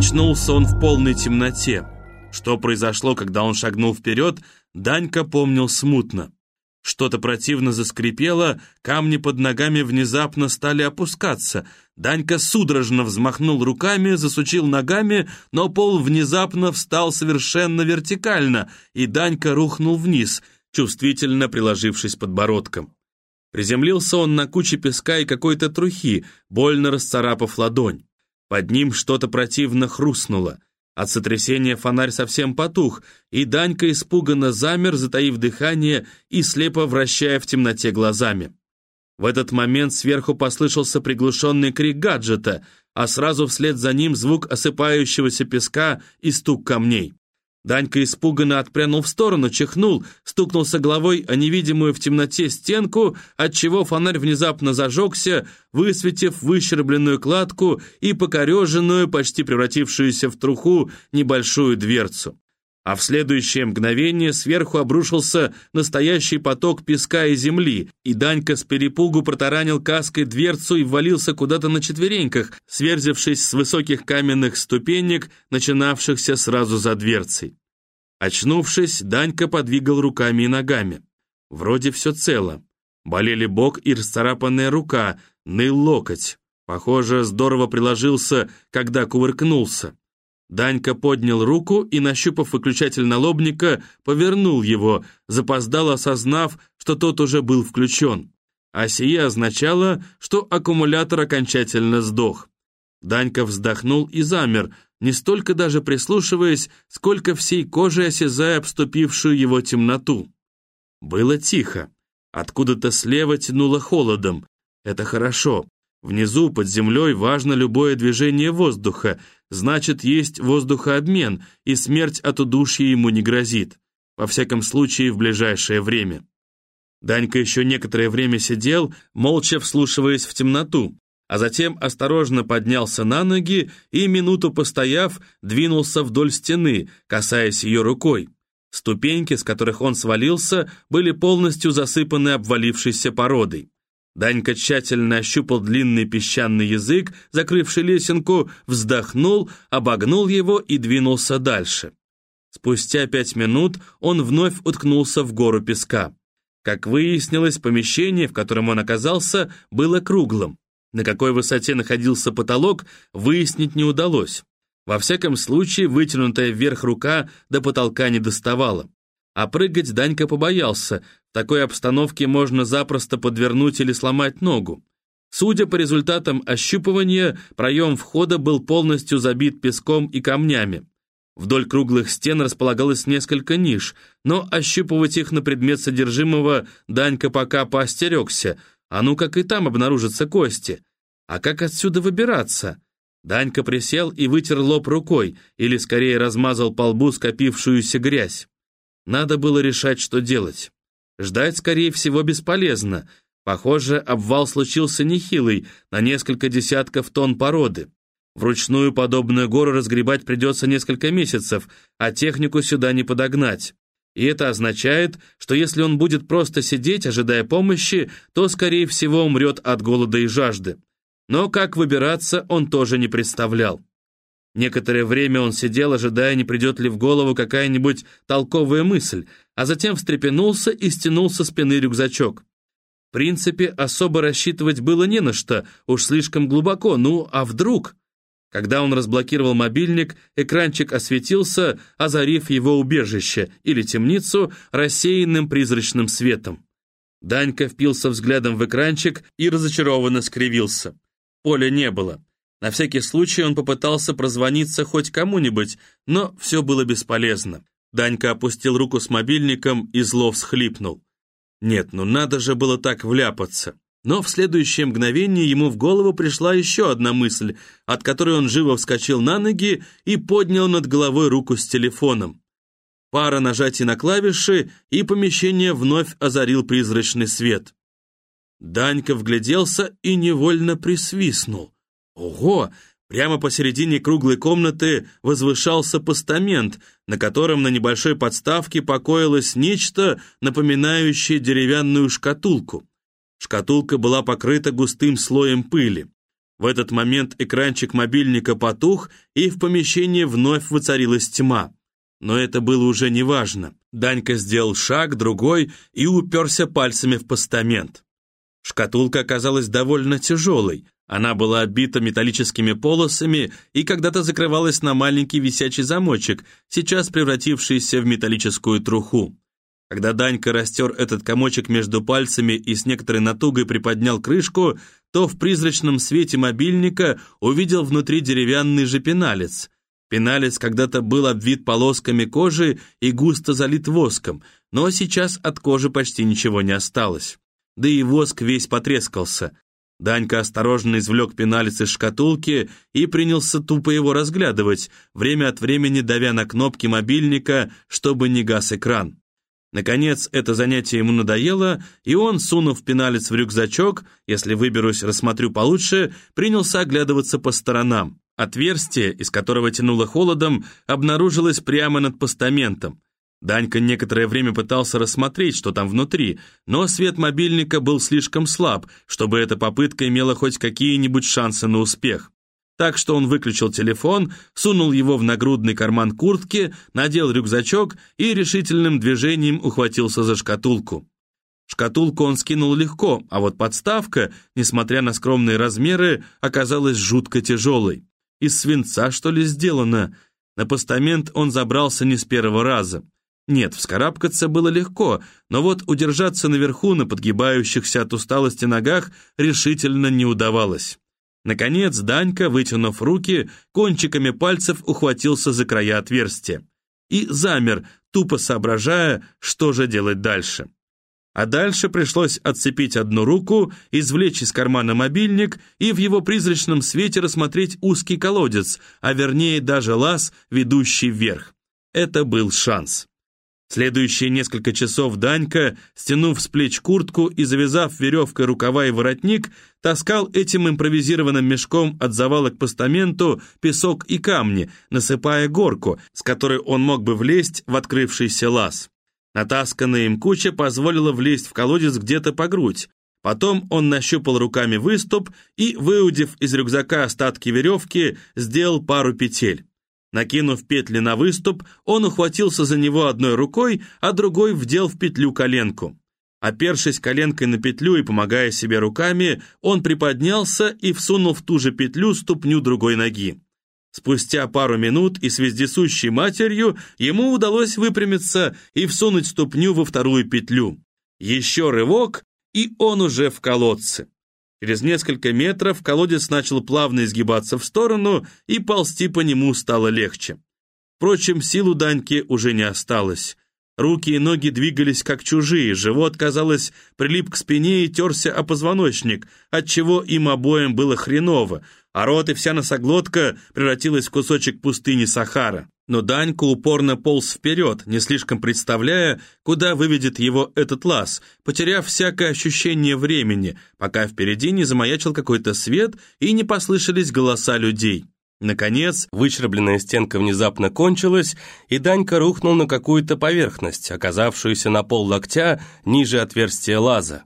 Очнулся он в полной темноте. Что произошло, когда он шагнул вперед, Данька помнил смутно. Что-то противно заскрипело, камни под ногами внезапно стали опускаться. Данька судорожно взмахнул руками, засучил ногами, но пол внезапно встал совершенно вертикально, и Данька рухнул вниз, чувствительно приложившись подбородком. Приземлился он на куче песка и какой-то трухи, больно расцарапав ладонь. Под ним что-то противно хрустнуло. От сотрясения фонарь совсем потух, и Данька испуганно замер, затаив дыхание и слепо вращая в темноте глазами. В этот момент сверху послышался приглушенный крик гаджета, а сразу вслед за ним звук осыпающегося песка и стук камней. Данька испуганно отпрянул в сторону, чихнул, стукнулся головой о невидимую в темноте стенку, отчего фонарь внезапно зажегся, высветив выщербленную кладку и покореженную, почти превратившуюся в труху, небольшую дверцу а в следующее мгновение сверху обрушился настоящий поток песка и земли, и Данька с перепугу протаранил каской дверцу и ввалился куда-то на четвереньках, сверзившись с высоких каменных ступенек, начинавшихся сразу за дверцей. Очнувшись, Данька подвигал руками и ногами. Вроде все цело. Болели бок и расцарапанная рука, ныл локоть. Похоже, здорово приложился, когда кувыркнулся. Данька поднял руку и, нащупав выключатель налобника, повернул его, запоздал, осознав, что тот уже был включен. А сие означало, что аккумулятор окончательно сдох. Данька вздохнул и замер, не столько даже прислушиваясь, сколько всей кожей осязая обступившую его темноту. Было тихо. Откуда-то слева тянуло холодом. Это хорошо. Внизу, под землей, важно любое движение воздуха, значит, есть воздухообмен, и смерть от удушья ему не грозит. Во всяком случае, в ближайшее время. Данька еще некоторое время сидел, молча вслушиваясь в темноту, а затем осторожно поднялся на ноги и, минуту постояв, двинулся вдоль стены, касаясь ее рукой. Ступеньки, с которых он свалился, были полностью засыпаны обвалившейся породой. Данька тщательно ощупал длинный песчаный язык, закрывший лесенку, вздохнул, обогнул его и двинулся дальше. Спустя пять минут он вновь уткнулся в гору песка. Как выяснилось, помещение, в котором он оказался, было круглым. На какой высоте находился потолок, выяснить не удалось. Во всяком случае, вытянутая вверх рука до потолка не доставала. А прыгать Данька побоялся, в такой обстановке можно запросто подвернуть или сломать ногу. Судя по результатам ощупывания, проем входа был полностью забит песком и камнями. Вдоль круглых стен располагалось несколько ниш, но ощупывать их на предмет содержимого Данька пока поостерегся, а ну как и там обнаружатся кости. А как отсюда выбираться? Данька присел и вытер лоб рукой, или скорее размазал по лбу скопившуюся грязь. Надо было решать, что делать. Ждать, скорее всего, бесполезно. Похоже, обвал случился нехилый, на несколько десятков тонн породы. Вручную подобную гору разгребать придется несколько месяцев, а технику сюда не подогнать. И это означает, что если он будет просто сидеть, ожидая помощи, то, скорее всего, умрет от голода и жажды. Но как выбираться, он тоже не представлял. Некоторое время он сидел, ожидая, не придет ли в голову какая-нибудь толковая мысль, а затем встрепенулся и стянул со спины рюкзачок. В принципе, особо рассчитывать было не на что, уж слишком глубоко, ну а вдруг? Когда он разблокировал мобильник, экранчик осветился, озарив его убежище или темницу рассеянным призрачным светом. Данька впился взглядом в экранчик и разочарованно скривился. Поля не было. На всякий случай он попытался прозвониться хоть кому-нибудь, но все было бесполезно. Данька опустил руку с мобильником и зло всхлипнул. Нет, ну надо же было так вляпаться. Но в следующее мгновение ему в голову пришла еще одна мысль, от которой он живо вскочил на ноги и поднял над головой руку с телефоном. Пара нажатий на клавиши, и помещение вновь озарил призрачный свет. Данька вгляделся и невольно присвистнул. Ого! Прямо посередине круглой комнаты возвышался постамент, на котором на небольшой подставке покоилось нечто, напоминающее деревянную шкатулку. Шкатулка была покрыта густым слоем пыли. В этот момент экранчик мобильника потух, и в помещении вновь воцарилась тьма. Но это было уже неважно. Данька сделал шаг, другой, и уперся пальцами в постамент. Шкатулка оказалась довольно тяжелой. Она была обита металлическими полосами и когда-то закрывалась на маленький висячий замочек, сейчас превратившийся в металлическую труху. Когда Данька растер этот комочек между пальцами и с некоторой натугой приподнял крышку, то в призрачном свете мобильника увидел внутри деревянный же пеналец. Пеналец когда-то был обвит полосками кожи и густо залит воском, но сейчас от кожи почти ничего не осталось. Да и воск весь потрескался. Данька осторожно извлек пеналец из шкатулки и принялся тупо его разглядывать, время от времени давя на кнопки мобильника, чтобы не гас экран. Наконец, это занятие ему надоело, и он, сунув пеналец в рюкзачок, если выберусь, рассмотрю получше, принялся оглядываться по сторонам. Отверстие, из которого тянуло холодом, обнаружилось прямо над постаментом. Данька некоторое время пытался рассмотреть, что там внутри, но свет мобильника был слишком слаб, чтобы эта попытка имела хоть какие-нибудь шансы на успех. Так что он выключил телефон, сунул его в нагрудный карман куртки, надел рюкзачок и решительным движением ухватился за шкатулку. Шкатулку он скинул легко, а вот подставка, несмотря на скромные размеры, оказалась жутко тяжелой. Из свинца, что ли, сделано? На постамент он забрался не с первого раза. Нет, вскарабкаться было легко, но вот удержаться наверху на подгибающихся от усталости ногах решительно не удавалось. Наконец Данька, вытянув руки, кончиками пальцев ухватился за края отверстия. И замер, тупо соображая, что же делать дальше. А дальше пришлось отцепить одну руку, извлечь из кармана мобильник и в его призрачном свете рассмотреть узкий колодец, а вернее даже лаз, ведущий вверх. Это был шанс. Следующие несколько часов Данька, стянув с плеч куртку и завязав веревкой рукава и воротник, таскал этим импровизированным мешком от завала к постаменту песок и камни, насыпая горку, с которой он мог бы влезть в открывшийся лаз. Натасканная им куча позволила влезть в колодец где-то по грудь. Потом он нащупал руками выступ и, выудив из рюкзака остатки веревки, сделал пару петель. Накинув петли на выступ, он ухватился за него одной рукой, а другой вдел в петлю коленку. Опершись коленкой на петлю и помогая себе руками, он приподнялся и всунул в ту же петлю ступню другой ноги. Спустя пару минут и с вездесущей матерью ему удалось выпрямиться и всунуть ступню во вторую петлю. Еще рывок, и он уже в колодце. Через несколько метров колодец начал плавно изгибаться в сторону, и ползти по нему стало легче. Впрочем, сил у Даньки уже не осталось. Руки и ноги двигались как чужие, живот, казалось, прилип к спине и терся о позвоночник, отчего им обоим было хреново, а рот и вся носоглотка превратилась в кусочек пустыни Сахара. Но Данька упорно полз вперед, не слишком представляя, куда выведет его этот лаз, потеряв всякое ощущение времени, пока впереди не замаячил какой-то свет и не послышались голоса людей. Наконец, вычербленная стенка внезапно кончилась, и Данька рухнул на какую-то поверхность, оказавшуюся на пол локтя ниже отверстия лаза.